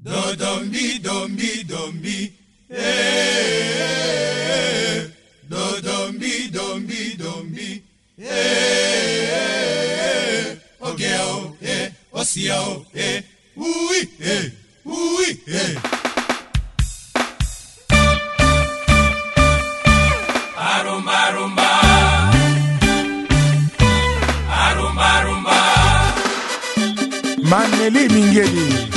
Dodombi, dombi, dombi, eh, o dombi, dombi, o Ogel, o Ociel, eh, ui, eh, ui, eh. Arumba, arumba, arumba, arumba. Maneli Mingeli.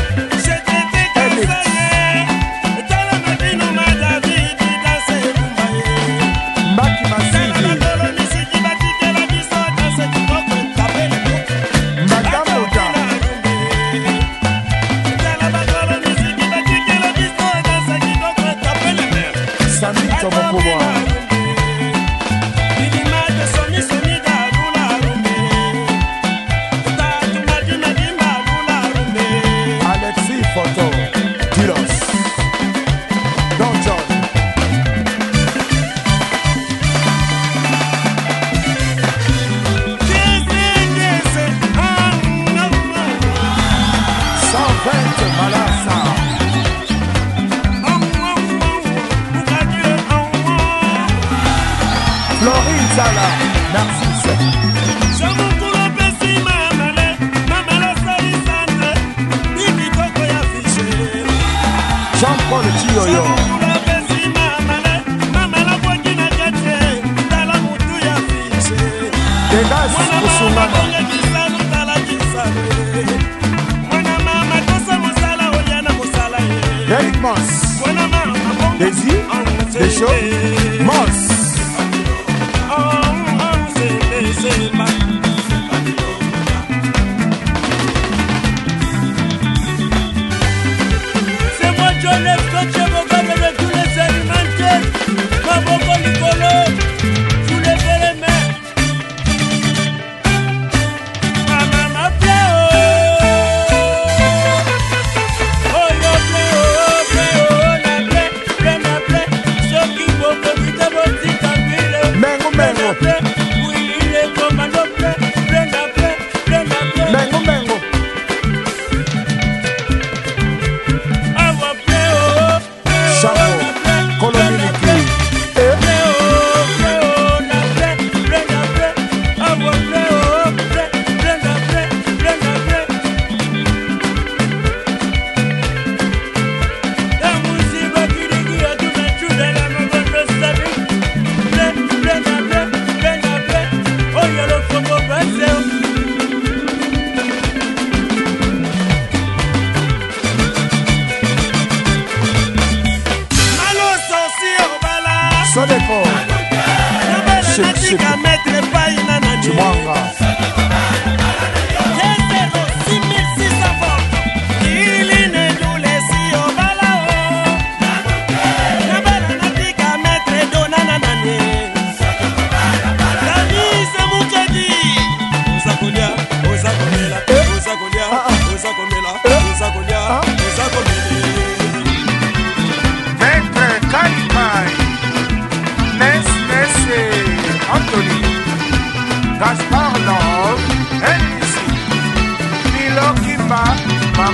Jean-Paul Tiyoyo. Degas Kusumana. Eric Moss, Moss. Oh, oh, oh,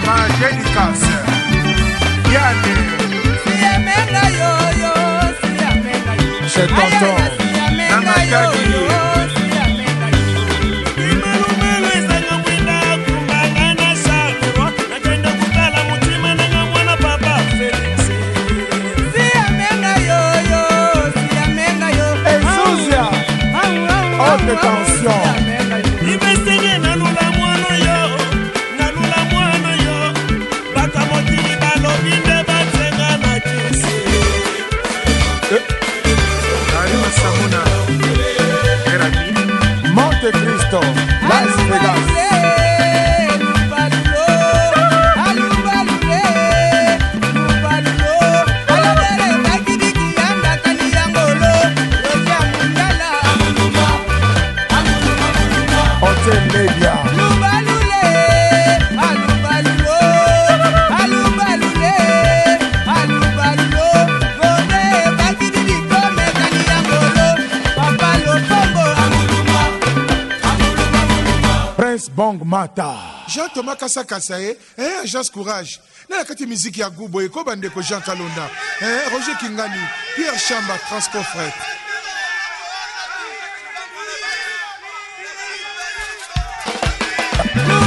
mama dédicace Yann Siamena yo yo Siamena yo C'est tonton Nana Kagi de tension. bong mata jean toma kasakasa ye eh? eh, agence courage na na kati miziki ya gubo ekoba ndeko jean kalonda eh, roger kingani pierre chamba transco fret no!